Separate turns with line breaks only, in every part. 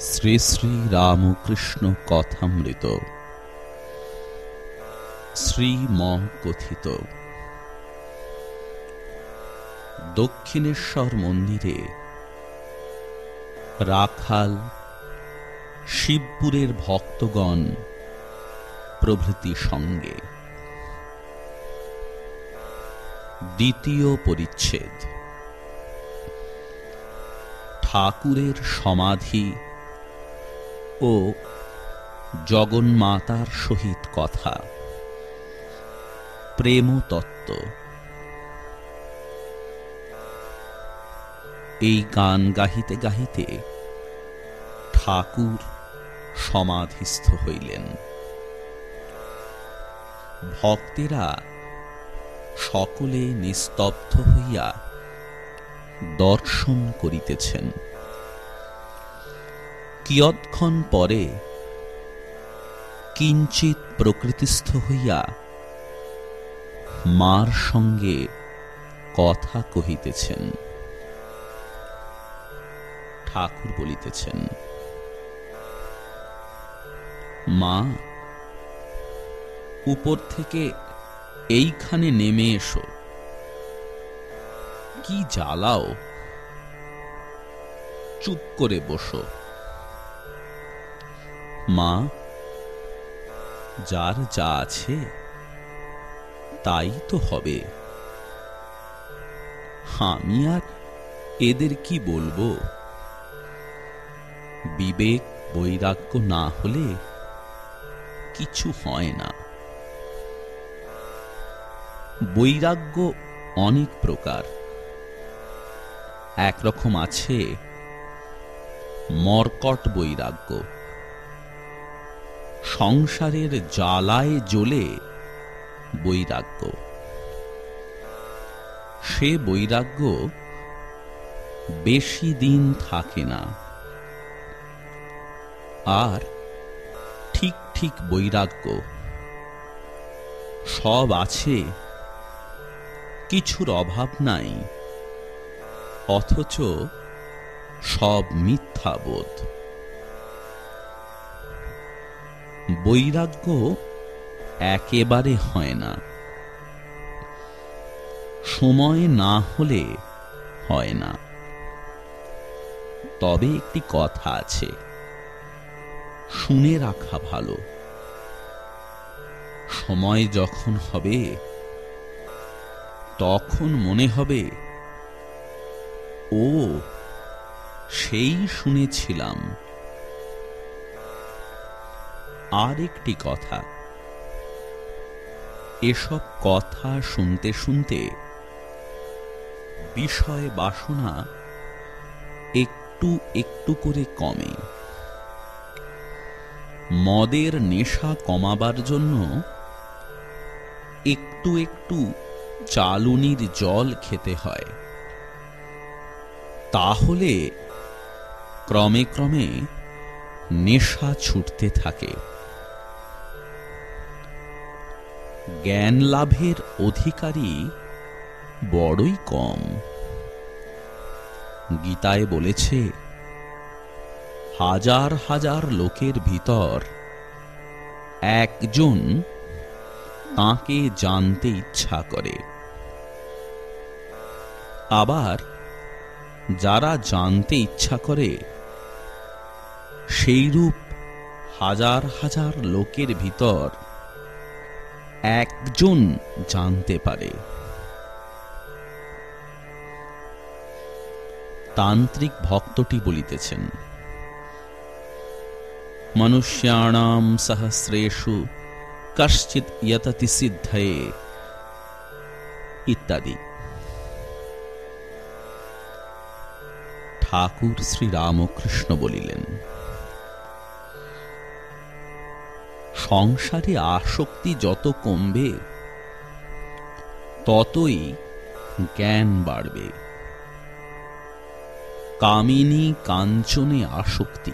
শ্রী শ্রী রামকৃষ্ণ কথামৃত। শ্রীম কথিত দক্ষিণেশ্বর মন্দিরে রাখাল, শিবপুরের ভক্তগণ প্রভৃতি সঙ্গে। দ্বিতীয় পরিচ্ছেদ। ঠাকুরের সমাধি ও জগন্মাতার সহিত কথা। প্রেম তত্ত্ব এই গান গাহিতে গাহিতে ঠাকুর সমাধিস্থ হইলেন। ভক্তেরা সকলে নিস্তব্ধ হইয়া দর্শন করিতেছেন। কিয়ৎক্ষণ পরে কিঞ্চিত প্রকৃতিস্থ হইয়া মার সঙ্গে কথা কহিতেছেন। ঠাকুর বলিতেছেন, মা, উপর থেকে এইখানে নেমে এসো। কি জ্বালাও? চুপ করে বসো। মা, যার যা আছে, তাই তো হবে। আমি আর এদের কি বলব? বিবেক বৈরাগ্য না হলে কিছু হয় না। বৈরাগ্য অনেক প্রকার। একরকম আছে মর্কট বৈরাগ্য। সংসারের জ্বালায় জ্বলে বৈরাগ্য। সে বৈরাগ্য বেশি দিন থাকে না। আর ঠিক ঠিক বৈরাগ্য সব আছে, কিছুর অভাব নাই, অথচ সব মিথ্যাবোধ। বৈরাগ্য একেবারে হয় না। সময় না হলে হয় না। তবে একটি কথা আছে। শুনে রাখা ভালো। সময় যখন হবে, তখন মনে হবে, ও, সেই শুনেছিলাম। আর একটি কথা। এসব কথা শুনতে শুনতে বিষয় বাসনা একটু একটু করে কমে। মদের নেশা কমাবার জন্য একটু একটু চালুনির জল খেতে হয়। তাহলে ক্রমে ক্রমে নেশা ছুটতে থাকে। জ্ঞান লাভের অধিকারী বড়ই কম। গীতায় বলেছে, হাজার হাজার লোকের ভিতর একজন তাকে জানতে ইচ্ছা করে। আবার যারা জানতে ইচ্ছা করে, সেইরূপ হাজার হাজার লোকের ভিতর একজন জানতে পারে। তান্ত্রিক ভক্তটি বলিতেছেন, মনুষ্যাণাম সহস্রেষু কশ্চিৎ ইয়ততি সিদ্ধয়ে, ইত্যাদি। ঠাকুর শ্রী রামকৃষ্ণ বলিলেন সংসারে আসক্তি যত কমবে, ততই জ্ঞান বাড়বে। কামিনী কাঞ্চনে আসক্তি।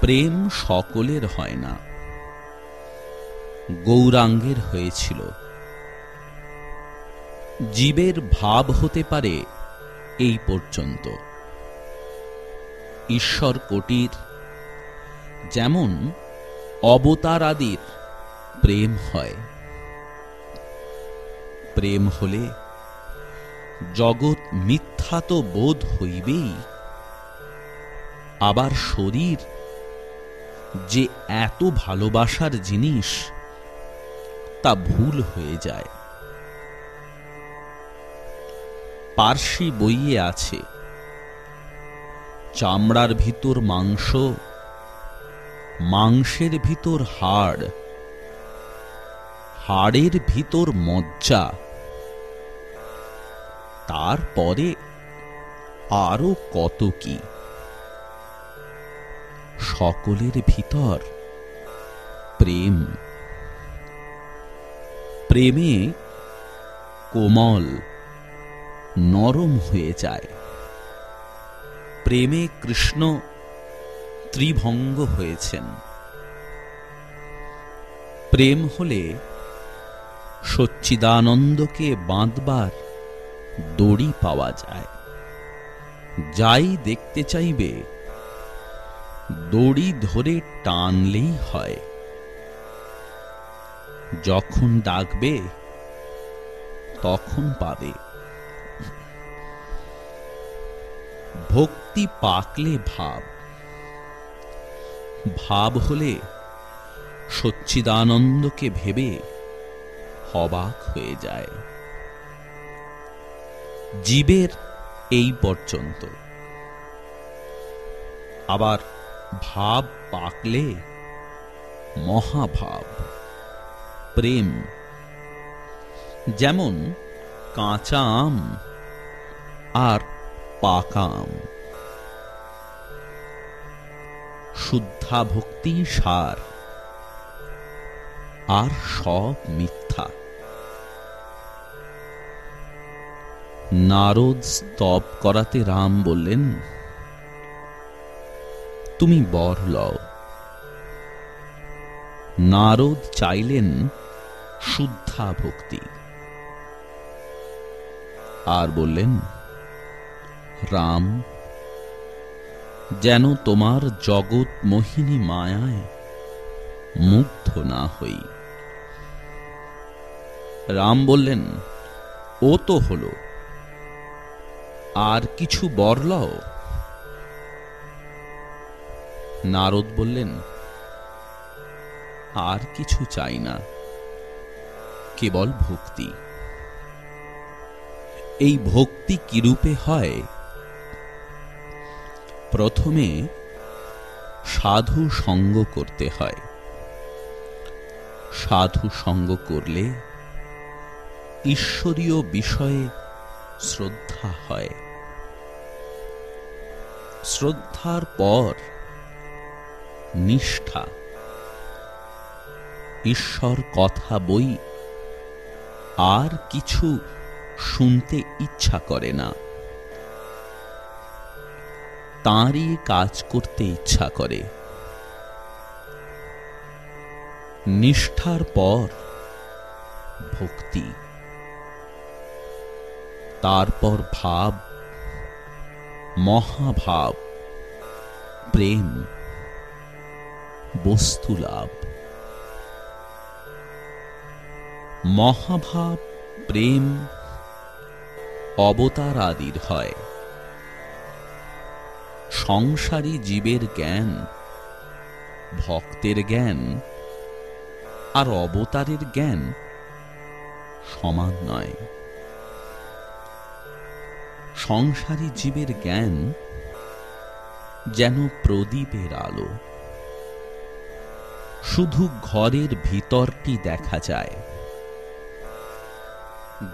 প্রেম সকলের হয় না, গৌরাঙ্গের হয়েছিল। জীবের ভাব হতে পারে এই পর্যন্ত। ঈশ্বর কোটির যেমন অবতার আদির প্রেম হয়। প্রেম হলে জগৎ মিথ্যা তো বোধ হইবেই। আবার শরীর যে এত ভালোবাসার জিনিস, তা ভুল হয়ে যায়। পার্সি বইয়ে আছে, চামড়ার ভিতর মাংস মাংসের ভিতর হাড়, হাড়ের ভিতর মজ্জা। তারপরে আরও কত কি? সকলের ভিতর প্রেম। প্রেমে কোমল, নরম হয়ে যায়। প্রেমে কৃষ্ণ ত্রিভঙ্গ হয়েছেন। প্রেম হলে সচ্চিদানন্দকে বাঁধবার দড়ি পাওয়া যায়। যাই দেখতে চাইবে, দড়ি ধরে টানলেই হয়। যখন ডাকবে, তখন পাবে। ভক্তি পাকলে ভাব। ভাব হলে সচ্চিদানন্দকে ভেবে অবাক হয়ে যায়। জীবের এই পর্যন্ত। আবার ভাব পাকলে মহাভাব, প্রেম, যেমন কাঁচা আম আর পাকা আম। শুদ্ধা ভক্তি সার। আর সব মিথ্যা। নারদ স্তব করাতে রাম বললেন, তুমি বর লও। নারদ চাইলেন শুদ্ধা ভক্তি আর বললেন, রাম যেন তোমার জগৎ মোহিনী মায়ায় মুগ্ধ না হই। রাম বললেন, ও তো হলো। আর কিছু বরলাও? নারদ বললেন, আর কিছু চাই না, কেবল ভক্তি। এই ভক্তি কিরূপে হয়? প্রথমে সাধু সঙ্গ করতে হয়। সাধু সঙ্গ করলে ঈশ্বরীয় বিষয়ে শ্রদ্ধা হয়। শ্রদ্ধার পর নিষ্ঠা। ঈশ্বর কথা বই আর কিছু শুনতে ইচ্ছা করে না। তাঁরই কাজ করতে ইচ্ছা করে। নিষ্ঠার পর ভক্তি। তারপর ভাব, মহাভাব, প্রেম, বস্তু লাভ। মহাভাব, প্রেম অবতার আদির হয়। সংসারী জীবের জ্ঞান, ভক্তের জ্ঞান আর অবতারের জ্ঞান সমান নয়। সংসারী জীবের জ্ঞান যেন প্রদীপের আলো। শুধু ঘরের ভিতরটি দেখা যায়।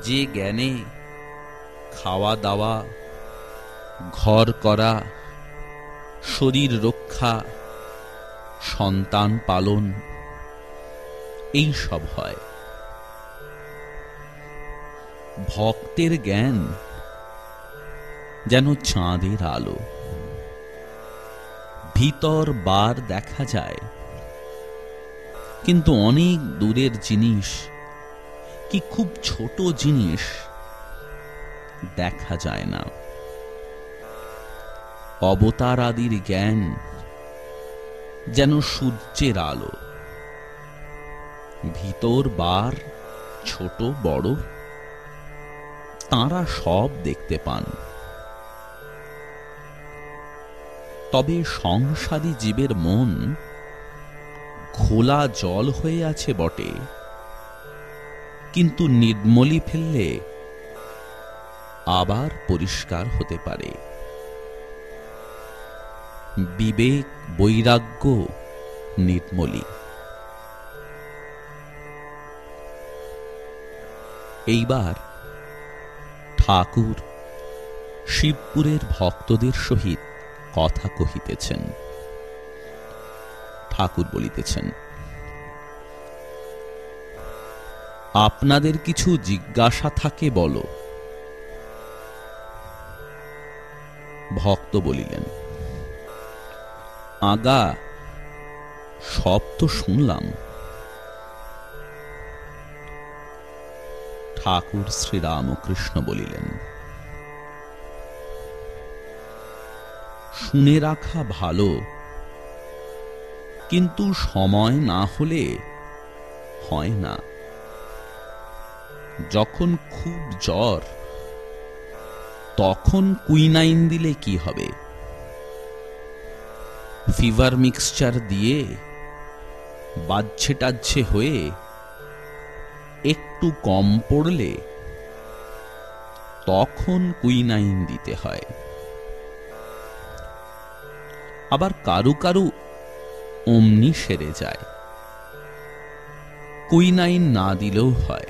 যে জ্ঞানে খাওয়া দাওয়া, ঘর করা শরীর রক্ষা, সন্তান পালন, এই সব হয়। ভক্তের জ্ঞান যেন চাঁদের আলো। ভিতর বার দেখা যায়, কিন্তু অনেক দূরের জিনিস কি খুব ছোট জিনিস দেখা যায় না। অবতার আদির জ্ঞান যেন সূর্যের আলো। ভিতর বার, ছোট, বড়, তাঁরা সব দেখতে পান। তবে সংসারী জীবের মন খোলা জল হয়ে আছে বটে। কিন্তু নির্মলি ফেললে আবার পরিষ্কার হতে পারে। বিবেক, বৈরাগ্য, নির্মলী। এইবার ঠাকুর শিবপুরের ভক্তদের সহিত কথা কহিতেছেন। ঠাকুর বলিতেছেন, আপনাদের কিছু জিজ্ঞাসা থাকে বলো। ভক্ত বলিলেন আগা, সব তো শুনলাম। ঠাকুর শ্রীরামকৃষ্ণ বলিলেন, শুনে রাখা ভালো, কিন্তু সময় না হলে হয় না। যখন খুব জ্বর, তখন কুইনাইন দিলে কি হবে? ফিভার মিক্সচার দিয়ে বাজছে টাচ্ছে হয়ে একটু কম পড়লে তখন কুইনাইন দিতে হয়। আবার কারু কারু অমনি সেরে যায়। কুইনাইন না দিলেও হয়।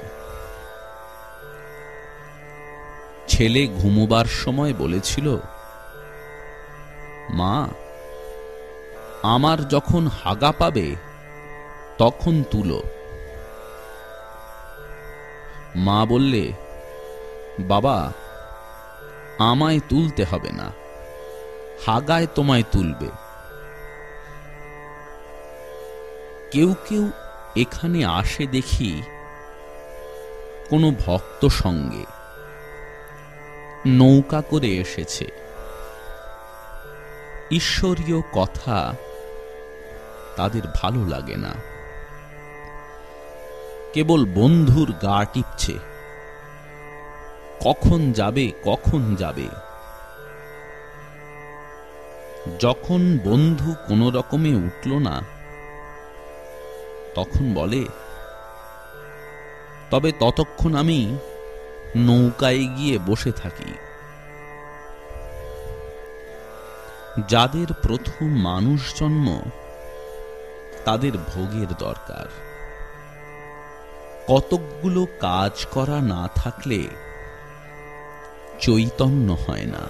ছেলে ঘুমোবার সময় বলেছিল, মা আমার যখন হাগা পাবে, তখন তুলো। মা বললে, বাবা, আমায় তুলতে হবে না। হাগায় তোমায় তুলবে। কেউ কেউ এখানে আসে দেখি কোনো ভক্ত সঙ্গে। নৌকা করে এসেছে। ঈশ্বরীয় কথা তাদের ভালো লাগে না। কেবল বন্ধুর গা টিপছে। কখন যাবে কখন যাবে। যখন বন্ধু কোনো রকমে উঠল না, তখন বলে, তবে ততক্ষণ আমি নৌকায় গিয়ে বসে থাকি। যাদের প্রথম মানুষ জন্ম তাদের ভোগের দরকার। কতকগুলো কাজ করা না থাকলে চৈতন্য হয় না।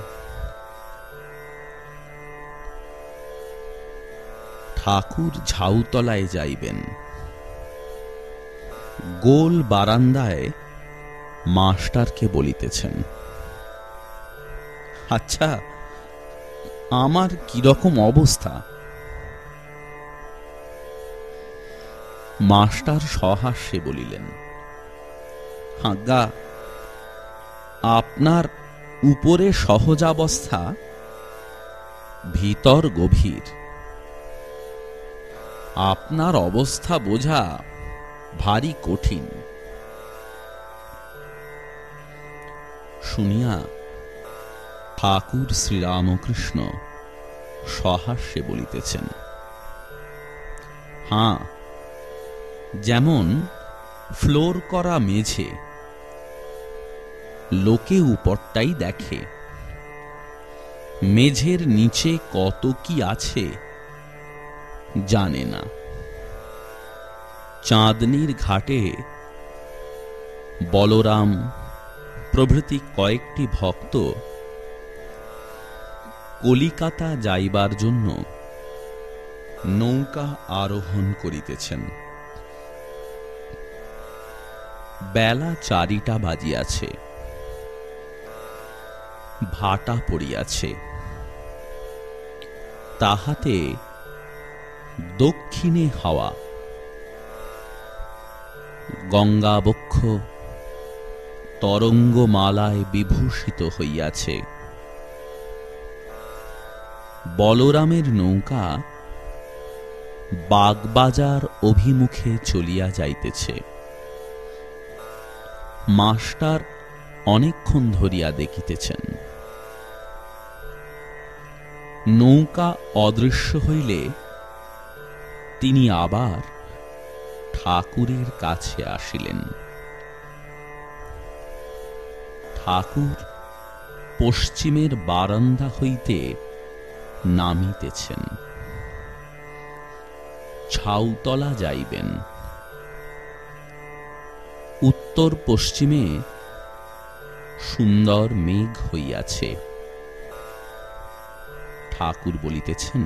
ঠাকুর ঝাউতলায় যাইবেন। গোল বারান্দায় মাস্টারকে বলিতেছেন আচ্ছা আমার কীরকম অবস্থা? মাস্টার সহাস্যে বলিলেন আজ্ঞা আপনার উপরে সহজাবস্থা ভিতর গভীর। আপনার অবস্থা বোঝা ভারী কঠিন। শুনিয়া ঠাকুর শ্রীরামকৃষ্ণ সহাস্যে বলিতেছেন, হাঁ যেমন, ফ্লোর করা মেঝে, লোকে উপরটাই দেখে। মেঝের নিচে কত কি আছে, জানে না। চাঁদনির ঘাটে বলরাম প্রভৃতি কয়েকটি ভক্ত কলিকাতা যাইবার জন্য নৌকা আরোহণ করিতেছেন। বেলা চারিটা বাজিয়াছে। ভাটা পড়িয়াছে। তাহাতে দক্ষিণে হাওয়া। গঙ্গাবক্ষ তরঙ্গমালায় বিভূষিত হইয়াছে। বলরামের নৌকা বাগবাজার অভিমুখে চলিয়া যাইতেছে। মাস্টার অনেকক্ষণ ধরিয়া দেখিতেছেন। নৌকা অদৃশ্য হইলে তিনি আবার ঠাকুরের কাছে আসিলেন। ঠাকুর পশ্চিমের বারান্দা হইতে নামিতেছেন। ছাউতলা যাইবেন। উত্তর পশ্চিমে সুন্দর মেঘ হইয়াছে। ঠাকুর বলিতেছেন,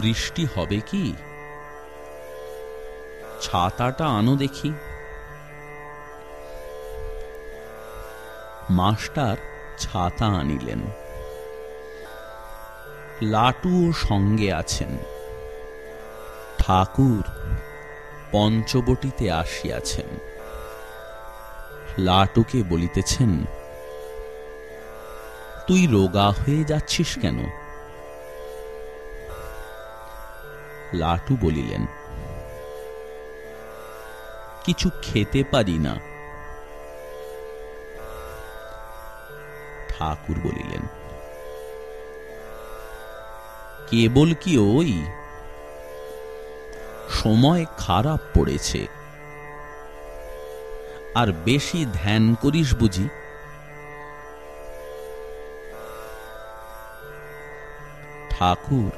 বৃষ্টি হবে কি? ছাতাটা আনো দেখি। মাস্টার ছাতা আনিলেন। লাটুও সঙ্গে আছেন। ঠাকুর পঞ্চবটিতে আসিয়াছেন। লাটুকে বলিতেছেন, তুই রোগা হয়ে যাচ্ছিস কেন? লাটু বলিলেন, কিছু খেতে পারি না। ঠাকুর বলিলেন, কেবল কি ওই? সময় খারাপ পড়েছে। আর বেশি ধ্যান করিস বুঝি? ঠাকুর,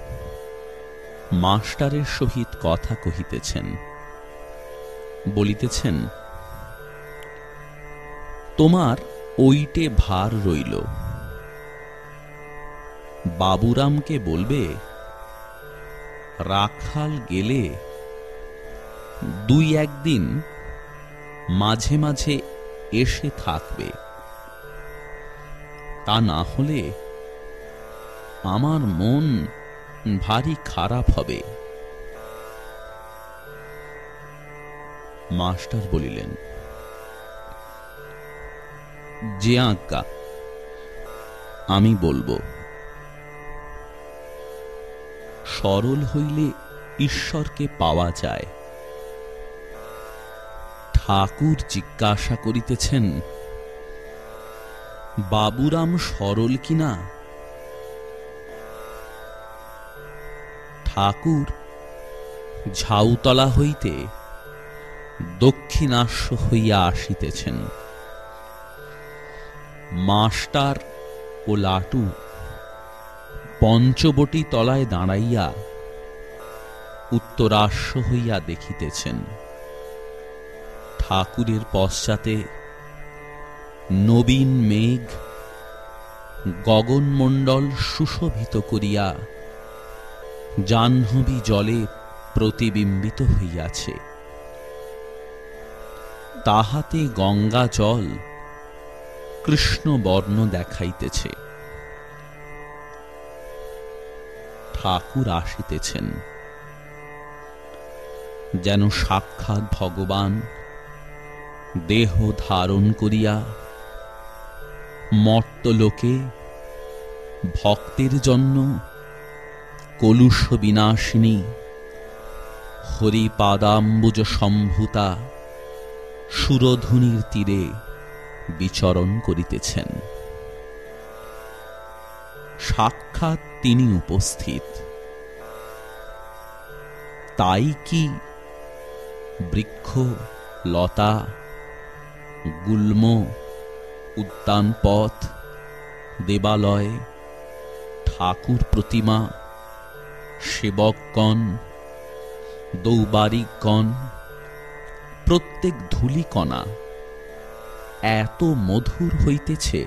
মাস্টারের সহিত কথা কহিতেছেন। বলিতেছেন, তোমার ওইটে ভার রইল। বাবুরামকে বলবে, রাখাল গেলে দুই একদিন মাঝে মাঝে এসে থাকবে। তা না হলে আমার মন ভারী খারাপ হবে। মাস্টার বলিলেন, যে আজ্ঞা, আমি বলব, সরল হইলে ঈশ্বরকে পাওয়া যায়। ঠাকুর জিজ্ঞাসা করিতেছেন, বাবুরাম সরল কিনা? ঠাকুর, ঝাউতলা হইতে দক্ষিণাস্য হইয়া আসিতেছেন। মাস্টার ও লাটু পঞ্চবটি তলায় দাঁড়াইয়া উত্তরাস্য হইয়া দেখিতেছেন। ঠাকুরের পশ্চাতে নবীন মেঘ গগনমণ্ডল সুশোভিত করিয়া জাহ্নবী জলে প্রতিবিম্বিত হইয়াছে। তাহাতে গঙ্গা জল কৃষ্ণ বর্ণ দেখাইতেছে। ঠাকুর আসিতেছেন। যেন সাক্ষাৎ ভগবান দেহ ধারণ করিয়া মর্তলোকে ভক্তের জন্য কলুষ বিনাশিনী হরিপাদাম্বুজ সম্ভূতা সুরধুনির তীরে বিচরণ করিতেছেন। সাক্ষাৎ তিনি উপস্থিত। তাই কি বৃক্ষ, লতা গুল্ম উদ্যান পথ দেবালয় ঠাকুর প্রতিমা সেবকগণ দৌবারিকগণ প্রত্যেক ধূলিকণা এত মধুর হইতেছে।